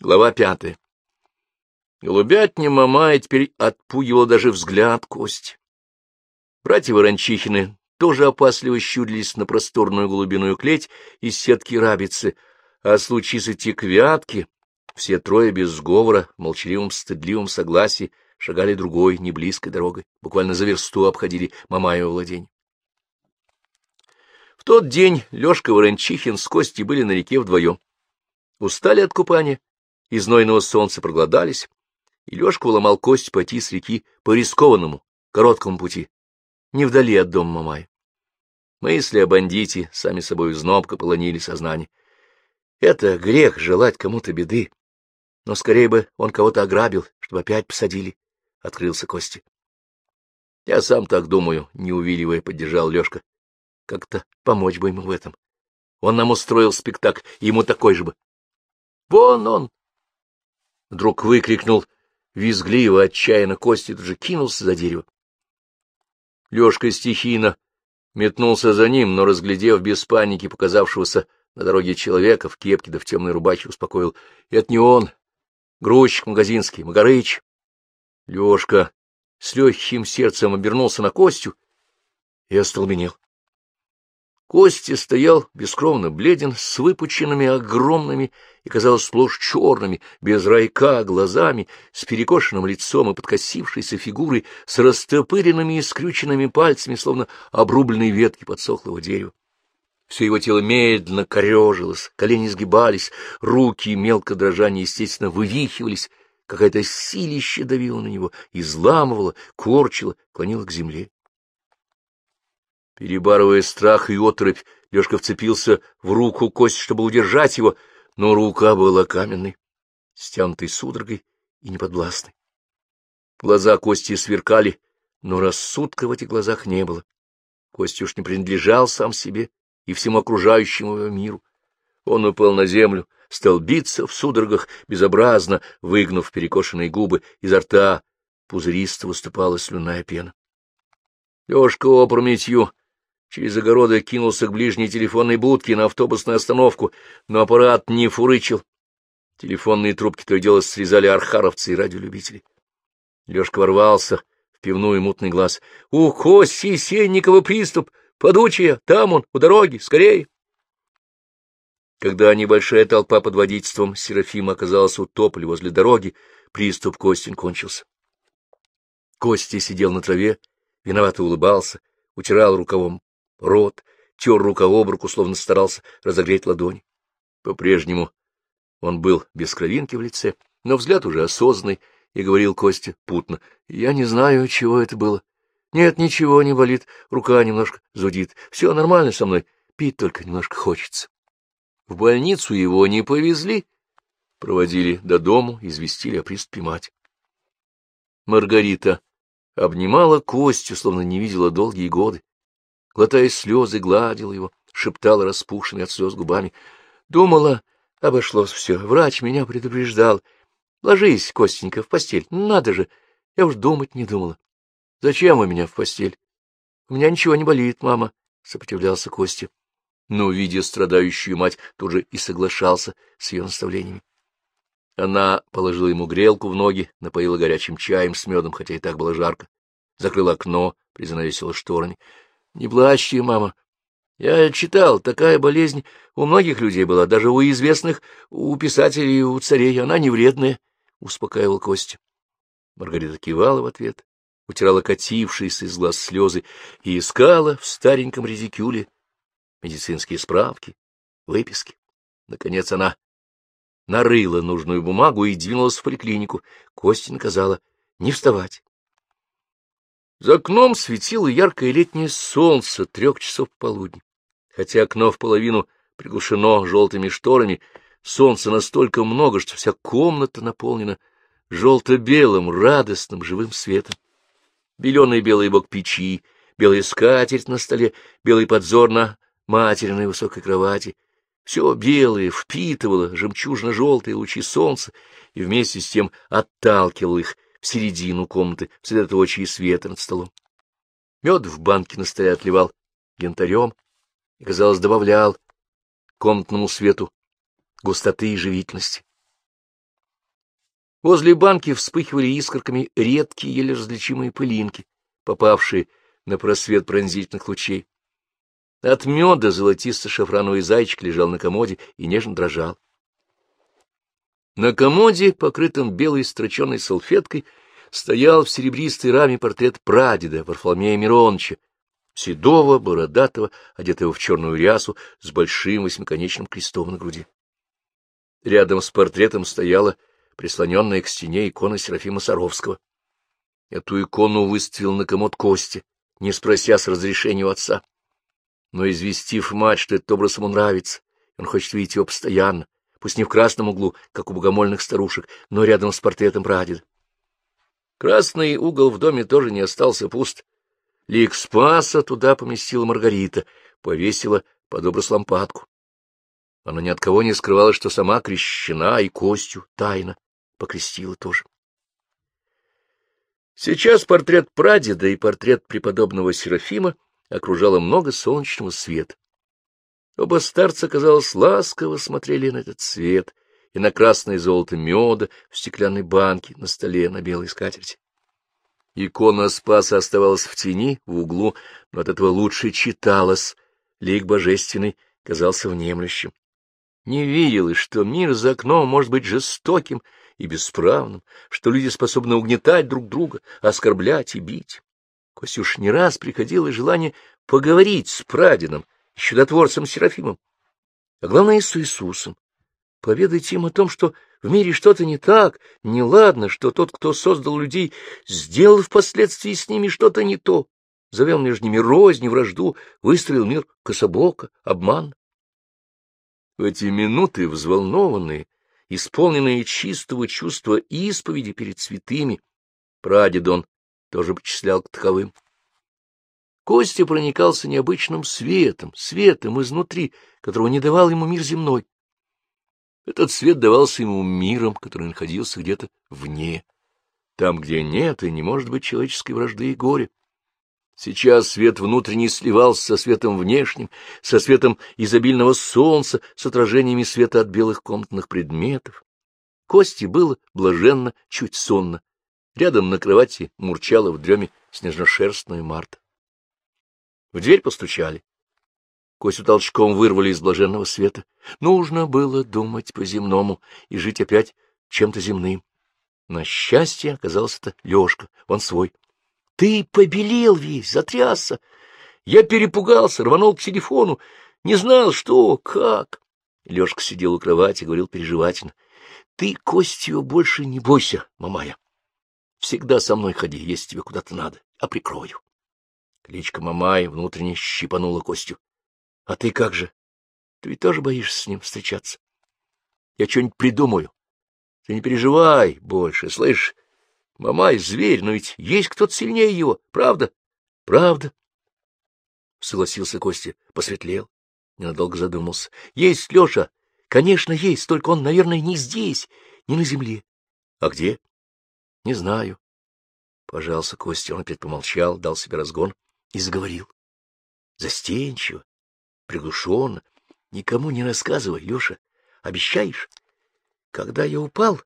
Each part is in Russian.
Глава пятая. Голубятня Мамая теперь отпугивала даже взгляд Кости. Братья Ворончихины тоже опасливо щурились на просторную голубиную клеть из сетки рабицы, а случись идти к вятке, все трое без сговора, в молчаливом стыдливом согласии, шагали другой, неблизкой дорогой, буквально за версту обходили Мамаево владение. В тот день Лёшка Ворончихин с Костей были на реке вдвоем. Устали от купания, из знойного солнца проголодались, и Лёшка уломал кость пойти с реки по рискованному, короткому пути, не вдали от дома Мамая. Мысли о бандите сами собой знобко полонили сознание. Это грех желать кому-то беды, но скорее бы он кого-то ограбил, чтобы опять посадили, — открылся Костя. — Я сам так думаю, — не увиливая, поддержал Лёшка. — Как-то помочь бы ему в этом. Он нам устроил спектакль, ему такой же бы. — Вон он! — вдруг выкрикнул визгливо, отчаянно Костя тут же кинулся за дерево. Лёшка стихийно метнулся за ним, но, разглядев без паники показавшегося на дороге человека в кепке да в темной рубахе, успокоил. — Это не он. Грузчик магазинский, Магарыч. Лёшка с легким сердцем обернулся на Костю и остолбенел. Костя стоял бескровно бледен, с выпученными огромными и, казалось, сплошь черными, без райка, глазами, с перекошенным лицом и подкосившейся фигурой, с растопыренными и скрюченными пальцами, словно обрубленные ветки подсохлого дерева. Все его тело медленно корежилось, колени сгибались, руки, мелко дрожа, естественно, вывихивались, какая-то силища давила на него, изламывала, корчила, клонила к земле. Перебарывая страх и отрыбь, Лешка вцепился в руку кость, чтобы удержать его, но рука была каменной, стянутой судорогой и неподвластной. Глаза Кости сверкали, но рассудка в этих глазах не было. Костя уж не принадлежал сам себе и всему окружающему его миру. Он упал на землю, стал биться в судорогах, безобразно выгнув перекошенные губы, изо рта пузыристо выступала слюная пена. Лёшка опрометью Через огороды кинулся к ближней телефонной будке на автобусную остановку, но аппарат не фурычил. Телефонные трубки то и дело срезали архаровцы и радиолюбители. Лёшка ворвался в пивную мутный глаз. — У Коси Сенникова приступ! Подучая! Там он, у дороги! Скорее! Когда небольшая толпа под водительством Серафима оказалась у тополя возле дороги, приступ Костин кончился. Костя сидел на траве, виновато улыбался, утирал рукавом рот, тер рука об руку, словно старался разогреть ладони. По-прежнему он был без кровинки в лице, но взгляд уже осознанный, и говорил Костя путно. — Я не знаю, чего это было. Нет, ничего не болит, рука немножко зудит. Все нормально со мной, пить только немножко хочется. В больницу его не повезли, проводили до дому, известили о приступе мать. Маргарита обнимала Костю, словно не видела долгие годы глотая слезы, гладила его, шептала распухшими от слез губами. Думала, обошлось все, врач меня предупреждал. Ложись, Костенька, в постель, надо же, я уж думать не думала. Зачем у меня в постель? У меня ничего не болит, мама, — сопротивлялся Костя. Но, видя страдающую мать, тут же и соглашался с ее наставлениями. Она положила ему грелку в ноги, напоила горячим чаем с медом, хотя и так было жарко, закрыла окно, призанавесила шторами. Не плачьте, мама. Я читал, такая болезнь у многих людей была, даже у известных, у писателей, у царей. Она не вредная, — успокаивал Костя. Маргарита кивала в ответ, утирала катившиеся из глаз слезы и искала в стареньком редикюле медицинские справки, выписки. Наконец она нарыла нужную бумагу и двинулась в поликлинику. Костя наказала не вставать, за окном светило яркое летнее солнце трех часов полудня. Хотя окно в половину приглушено желтыми шторами, солнца настолько много, что вся комната наполнена желто-белым, радостным, живым светом. Беленый белый бок печи, белая скатерть на столе, белый подзор на материной высокой кровати. Все белое впитывало жемчужно-желтые лучи солнца и вместе с тем отталкивало их, в середину комнаты, в средоточии света над столом. Мед в банке на столе отливал янтарем и, казалось, добавлял комнатному свету густоты и живительности. Возле банки вспыхивали искорками редкие, еле различимые пылинки, попавшие на просвет пронзительных лучей. От меда золотисто-шафрановый зайчик лежал на комоде и нежно дрожал. На комоде, покрытом белой строченной салфеткой, стоял в серебристой раме портрет прадеда Варфоломея Мироновича, седого, бородатого, одетого в черную рясу, с большим восьмиконечным крестом на груди. Рядом с портретом стояла прислоненная к стене икона Серафима Саровского. Эту икону выставил на комод Кости, не спрося с разрешения у отца. Но известив мать, что этот образ ему нравится, он хочет видеть его постоянно, пусть не в красном углу, как у богомольных старушек, но рядом с портретом прадеда. Красный угол в доме тоже не остался пуст. Лик Спаса туда поместила Маргарита, повесила под образ лампадку. Она ни от кого не скрывала, что сама крещена и костью тайно покрестила тоже. Сейчас портрет прадеда и портрет преподобного Серафима окружало много солнечного света. Оба старца, казалось, ласково смотрели на этот цвет и на красное золото меда в стеклянной банке на столе на белой скатерти. Икона Спаса оставалась в тени, в углу, но от этого лучше читалось. Лик божественный казался внемлющим. Не верилось, что мир за окном может быть жестоким и бесправным, что люди способны угнетать друг друга, оскорблять и бить. Костюш не раз приходило желание поговорить с прадедом, чудотворцем Серафимом, а главное, с Иисусом, поведать им о том, что в мире что-то не так, неладно, что тот, кто создал людей, сделал впоследствии с ними что-то не то, завел между ними рознь, вражду, выстроил мир кособоко, обман. В эти минуты, взволнованные, исполненные чистого чувства исповеди перед святыми, прадед он тоже почислял к таковым. Костя проникался необычным светом, светом изнутри, которого не давал ему мир земной. Этот свет давался ему миром, который находился где-то вне, там, где нет и не может быть человеческой вражды и горя. Сейчас свет внутренний сливался со светом внешним, со светом изобильного солнца, с отражениями света от белых комнатных предметов. Кости было блаженно, чуть сонно. Рядом на кровати мурчала в дреме снежношерстная Марта. В дверь постучали. Косю толчком вырвали из блаженного света. Нужно было думать по-земному и жить опять чем-то земным. На счастье оказался это Лёшка, он свой. — Ты побелел весь, затрясся. Я перепугался, рванул к телефону, не знал, что, как. Лёшка сидел у кровати, говорил переживательно. — Ты, Костю, больше не бойся, мамая. Всегда со мной ходи, если тебе куда-то надо, а прикрою. Кличка Мамай внутренне щипанула Костю. — А ты как же? Ты ведь тоже боишься с ним встречаться? Я что-нибудь придумаю. Ты не переживай больше, слышь? Мамай — зверь, но ведь есть кто-то сильнее его, правда? — Правда. — согласился Костя, посветлел, ненадолго задумался. — Есть, Леша, конечно, есть, только он, наверное, не здесь, не на земле. — А где? — Не знаю. Пожался Костя, он опять помолчал, дал себе разгон и заговорил. Застенчиво, приглушенно. Никому не рассказывай, Леша. Обещаешь? Когда я упал,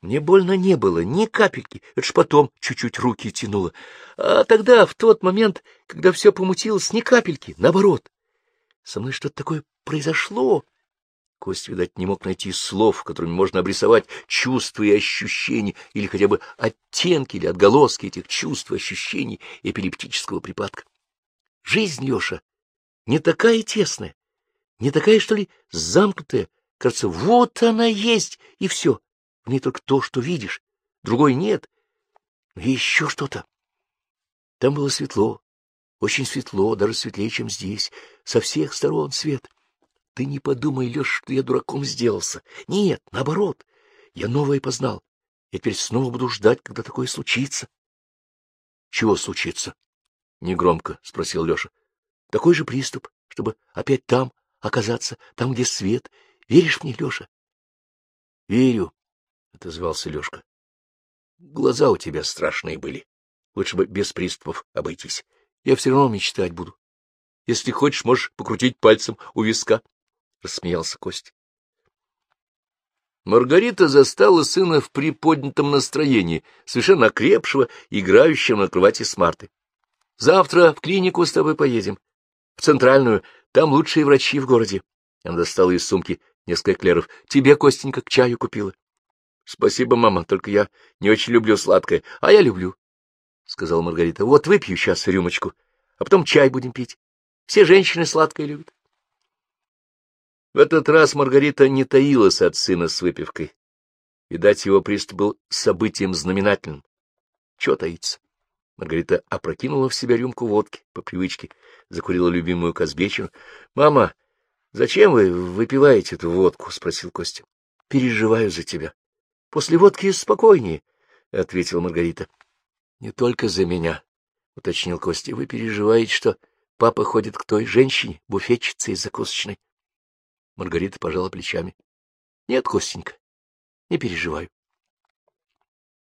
мне больно не было, ни капельки. Это ж потом чуть-чуть руки тянуло. А тогда, в тот момент, когда все помутилось, ни капельки, наоборот. Со мной что-то такое произошло. Кость, видать, не мог найти слов, которыми можно обрисовать чувства и ощущения, или хотя бы оттенки или отголоски этих чувств и ощущений эпилептического припадка. Жизнь, Леша, не такая тесная, не такая, что ли, замкнутая. Кажется, вот она есть, и все. В ней только то, что видишь, другой нет. И еще что-то. Там было светло, очень светло, даже светлее, чем здесь, со всех сторон свет. Ты не подумай, Леш, что я дураком сделался. Нет, наоборот, я новое познал. Я теперь снова буду ждать, когда такое случится. — Чего случится? — негромко спросил Леша. — Такой же приступ, чтобы опять там оказаться, там, где свет. Веришь мне, Леша? — Верю, — отозвался Лешка. — Глаза у тебя страшные были. Лучше бы без приступов обойтись. Я все равно мечтать буду. Если хочешь, можешь покрутить пальцем у виска. — рассмеялся Костя. Маргарита застала сына в приподнятом настроении, совершенно окрепшего, играющего на кровати с Мартой. — Завтра в клинику с тобой поедем. В центральную. Там лучшие врачи в городе. Она достала из сумки несколько эклеров. — Тебе, Костенька, к чаю купила. — Спасибо, мама, только я не очень люблю сладкое. — А я люблю, — сказала Маргарита. — Вот выпью сейчас рюмочку, а потом чай будем пить. Все женщины сладкое любят. В этот раз Маргарита не таилась от сына с выпивкой. Видать, его приступ был событием знаменательным. Чего таится? Маргарита опрокинула в себя рюмку водки по привычке, закурила любимую Казбечину. — Мама, зачем вы выпиваете эту водку? — спросил Костя. — Переживаю за тебя. — После водки спокойнее, — ответила Маргарита. — Не только за меня, — уточнил Костя. — Вы переживаете, что папа ходит к той женщине, буфетчице из закусочной. Маргарита пожала плечами. — Нет, Костенька, не переживаю.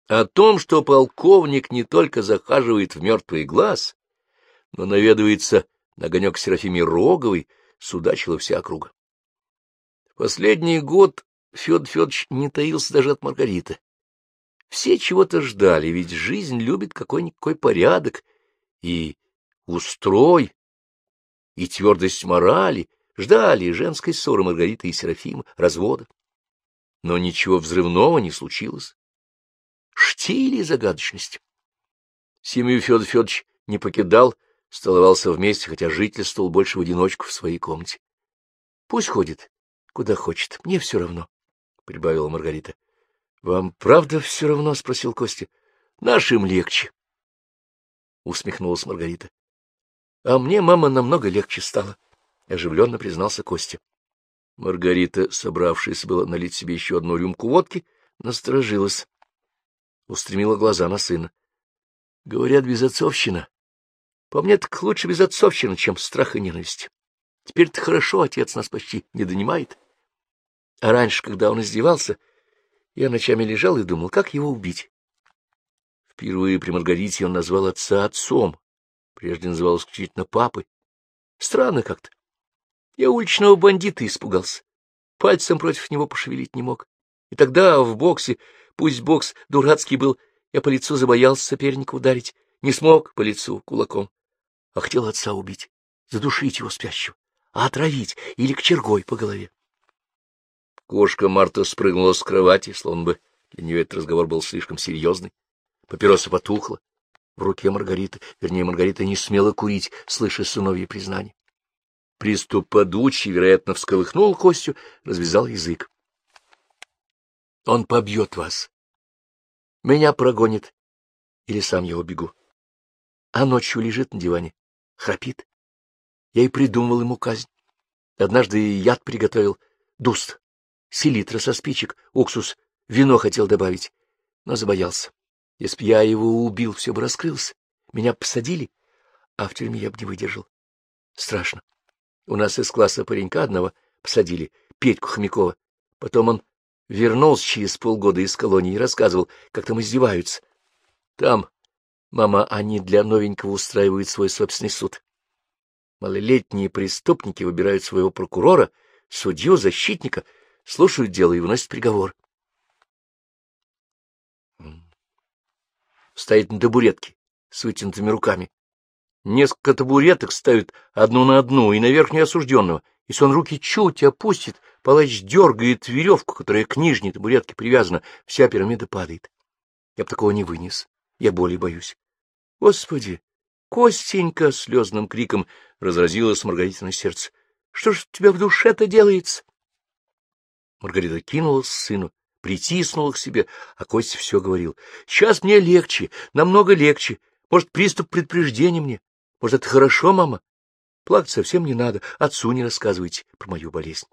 О том, что полковник не только захаживает в мертвый глаз, но наведывается на огонек Серафиме Роговой, судачила вся округа. Последний год Федор Федорович не таился даже от Маргариты. Все чего-то ждали, ведь жизнь любит какой-никакой порядок и устрой, и твердость морали — Ждали женской ссоры Маргариты и Серафима, развода. Но ничего взрывного не случилось. Штили загадочность. Семью Федор Федорович не покидал, столовался вместе, хотя жительствовал больше в одиночку в своей комнате. — Пусть ходит, куда хочет, мне все равно, — прибавила Маргарита. — Вам правда все равно? — спросил Костя. — Нашим легче, — усмехнулась Маргарита. — А мне, мама, намного легче стало. — оживленно признался Костя. Маргарита, собравшись было налить себе еще одну рюмку водки, насторожилась, устремила глаза на сына. — Говорят, безотцовщина. По мне так лучше безотцовщина, чем страх и ненависть. Теперь-то хорошо, отец нас почти не донимает. А раньше, когда он издевался, я ночами лежал и думал, как его убить. Впервые при Маргарите он назвал отца отцом, прежде называл исключительно папой. Странно как-то. Я уличного бандита испугался. Пальцем против него пошевелить не мог. И тогда в боксе, пусть бокс дурацкий был, я по лицу забоялся соперника ударить, не смог по лицу кулаком, а хотел отца убить, задушить его спящего, а отравить или к чергой по голове. Кошка Марта спрыгнула с кровати, словно бы для нее этот разговор был слишком серьезный. Папироса потухла. В руке Маргариты, вернее, Маргарита не смела курить, слыша сыновье признание. Приступ подучий, вероятно, всколыхнул Костю, развязал язык. — Он побьет вас. Меня прогонит. Или сам я убегу. А ночью лежит на диване, храпит. Я и придумал ему казнь. Однажды яд приготовил, дуст, селитра со спичек, уксус, вино хотел добавить, но забоялся. Если б я его убил, все бы раскрылось. Меня посадили, а в тюрьме я бы не выдержал. Страшно. У нас из класса паренька одного посадили, Петьку Хомякова. Потом он вернулся через полгода из колонии и рассказывал, как там издеваются. Там, мама, они для новенького устраивают свой собственный суд. Малолетние преступники выбирают своего прокурора, судью, защитника, слушают дело и выносят приговор. Стоит на табуретке с вытянутыми руками. Несколько табуреток ставят одну на одну и на верхнюю осужденного. Если он руки чуть опустит, палач дергает веревку, которая к нижней табуретке привязана, вся пирамида падает. Я б такого не вынес. Я боли боюсь. Господи! Костенька! — слезным криком разразилось Маргаритина сердце. Что ж у тебя в душе-то делается? Маргарита кинулась к сыну, притиснула к себе, а Костя все говорил. — Сейчас мне легче, намного легче. Может, приступ предупреждения мне? Может, это хорошо, мама? Плакать совсем не надо. Отцу не рассказывайте про мою болезнь.